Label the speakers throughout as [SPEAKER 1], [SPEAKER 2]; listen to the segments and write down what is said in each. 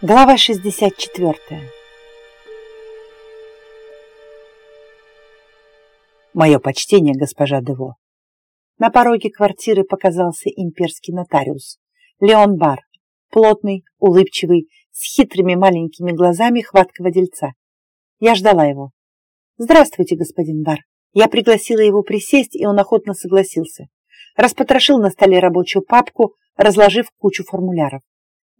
[SPEAKER 1] Глава 64 Мое почтение, госпожа Дево. На пороге квартиры показался имперский нотариус. Леон Бар, плотный, улыбчивый, с хитрыми маленькими глазами хваткого дельца. Я ждала его. «Здравствуйте, господин Бар». Я пригласила его присесть, и он охотно согласился. Распотрошил на столе рабочую папку, разложив кучу формуляров.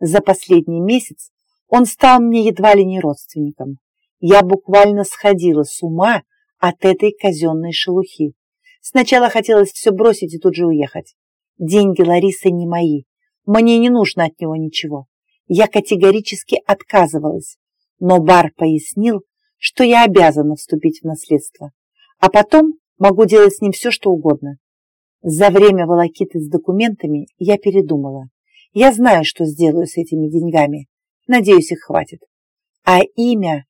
[SPEAKER 1] За последний месяц он стал мне едва ли не родственником. Я буквально сходила с ума от этой казенной шелухи. Сначала хотелось все бросить и тут же уехать. Деньги Ларисы не мои. Мне не нужно от него ничего. Я категорически отказывалась. Но Бар пояснил, что я обязана вступить в наследство. А потом могу делать с ним все, что угодно. За время волокиты с документами я передумала. Я знаю, что сделаю с этими деньгами. Надеюсь, их хватит. А имя?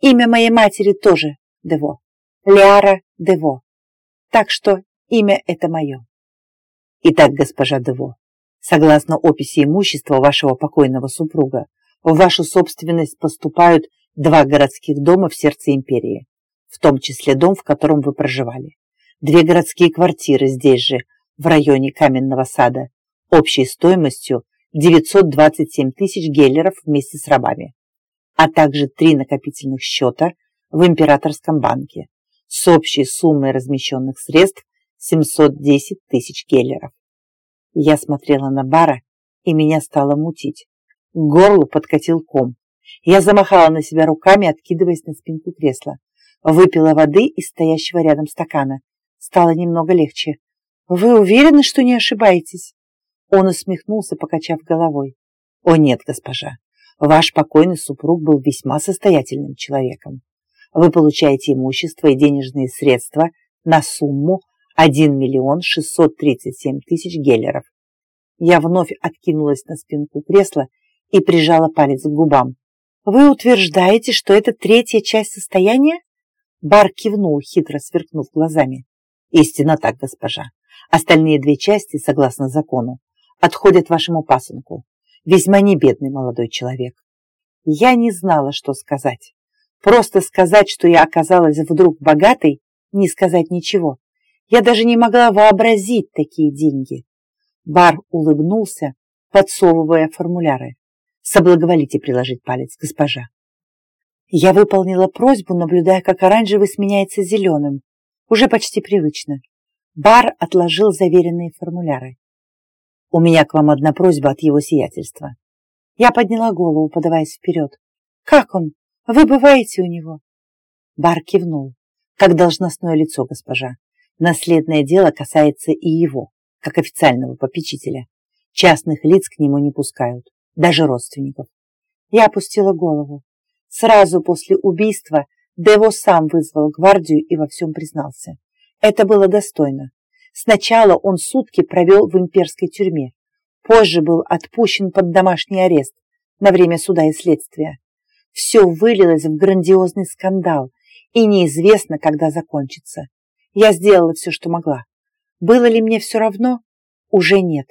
[SPEAKER 1] Имя моей матери тоже Дево. Лиара Дево. Так что имя это мое. Итак, госпожа Дево, согласно описи имущества вашего покойного супруга, в вашу собственность поступают два городских дома в сердце империи, в том числе дом, в котором вы проживали, две городские квартиры здесь же, в районе Каменного сада, общей стоимостью 927 тысяч геллеров вместе с рабами, а также три накопительных счета в Императорском банке с общей суммой размещенных средств 710 тысяч геллеров. Я смотрела на Бара, и меня стало мутить. К горлу подкатил ком. Я замахала на себя руками, откидываясь на спинку кресла. Выпила воды из стоящего рядом стакана. Стало немного легче. «Вы уверены, что не ошибаетесь?» Он усмехнулся, покачав головой. «О нет, госпожа, ваш покойный супруг был весьма состоятельным человеком. Вы получаете имущество и денежные средства на сумму 1 миллион 637 тысяч геллеров. Я вновь откинулась на спинку кресла и прижала палец к губам. «Вы утверждаете, что это третья часть состояния?» Бар кивнул, хитро сверкнув глазами. «Истинно так, госпожа. Остальные две части, согласно закону, отходят вашему пасынку. Весьма небедный молодой человек. Я не знала, что сказать. Просто сказать, что я оказалась вдруг богатой, не сказать ничего. Я даже не могла вообразить такие деньги. Бар улыбнулся, подсовывая формуляры. Соблаговолите приложить палец, госпожа. Я выполнила просьбу, наблюдая, как оранжевый сменяется зеленым. Уже почти привычно. Бар отложил заверенные формуляры. У меня к вам одна просьба от его сиятельства. Я подняла голову, подаваясь вперед. Как он? Вы бываете у него? Бар кивнул. Как должностное лицо, госпожа. Наследное дело касается и его, как официального попечителя. Частных лиц к нему не пускают, даже родственников. Я опустила голову. Сразу после убийства Дево сам вызвал гвардию и во всем признался. Это было достойно. Сначала он сутки провел в имперской тюрьме, позже был отпущен под домашний арест на время суда и следствия. Все вылилось в грандиозный скандал, и неизвестно, когда закончится. Я сделала все, что могла. Было ли мне все равно? Уже нет.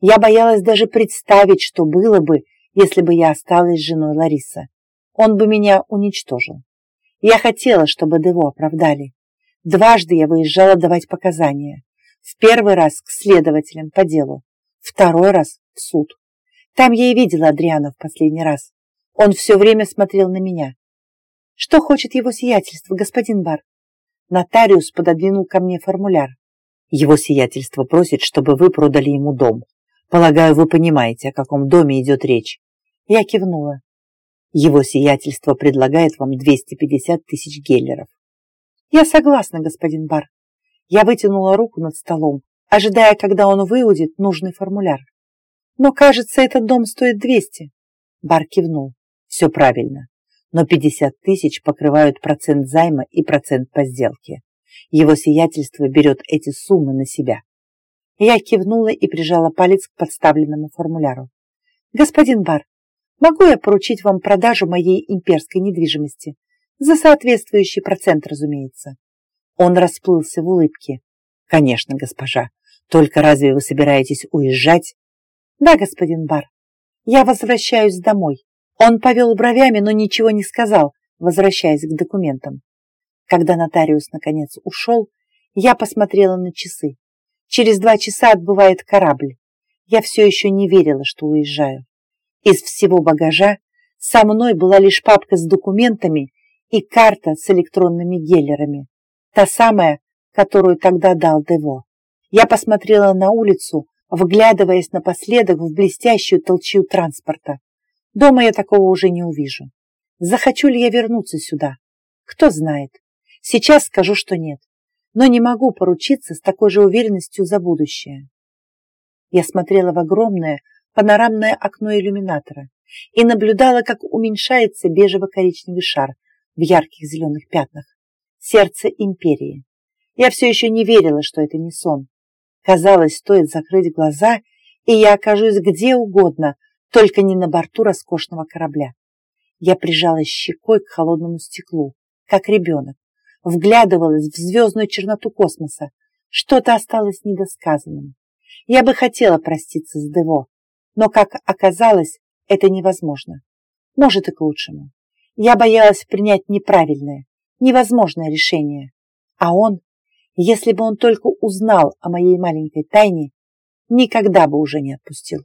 [SPEAKER 1] Я боялась даже представить, что было бы, если бы я осталась женой Лариса. Он бы меня уничтожил. Я хотела, чтобы Дево оправдали. Дважды я выезжала давать показания. В первый раз к следователям по делу, второй раз в суд. Там я и видела Адриана в последний раз. Он все время смотрел на меня. Что хочет его сиятельство, господин Бар? Нотариус пододвинул ко мне формуляр. Его сиятельство просит, чтобы вы продали ему дом. Полагаю, вы понимаете, о каком доме идет речь. Я кивнула. Его сиятельство предлагает вам 250 тысяч геллеров. Я согласна, господин Бар. Я вытянула руку над столом, ожидая, когда он выудит нужный формуляр. Но, кажется, этот дом стоит 200. Бар кивнул. Все правильно. Но 50 тысяч покрывают процент займа и процент по сделке. Его сиятельство берет эти суммы на себя. Я кивнула и прижала палец к подставленному формуляру. «Господин Бар, могу я поручить вам продажу моей имперской недвижимости? За соответствующий процент, разумеется». Он расплылся в улыбке. «Конечно, госпожа. Только разве вы собираетесь уезжать?» «Да, господин Бар. Я возвращаюсь домой. Он повел бровями, но ничего не сказал, возвращаясь к документам. Когда нотариус наконец ушел, я посмотрела на часы. Через два часа отбывает корабль. Я все еще не верила, что уезжаю. Из всего багажа со мной была лишь папка с документами и карта с электронными геллерами. Та самая, которую тогда дал Дево. Я посмотрела на улицу, вглядываясь напоследок в блестящую толчью транспорта. Дома я такого уже не увижу. Захочу ли я вернуться сюда? Кто знает. Сейчас скажу, что нет. Но не могу поручиться с такой же уверенностью за будущее. Я смотрела в огромное панорамное окно иллюминатора и наблюдала, как уменьшается бежево-коричневый шар в ярких зеленых пятнах. Сердце империи. Я все еще не верила, что это не сон. Казалось, стоит закрыть глаза, и я окажусь где угодно, только не на борту роскошного корабля. Я прижалась щекой к холодному стеклу, как ребенок, вглядывалась в звездную черноту космоса. Что-то осталось недосказанным. Я бы хотела проститься с Дево, но, как оказалось, это невозможно. Может и к лучшему. Я боялась принять неправильное, невозможное решение. А он, если бы он только узнал о моей маленькой тайне, никогда бы уже не отпустил.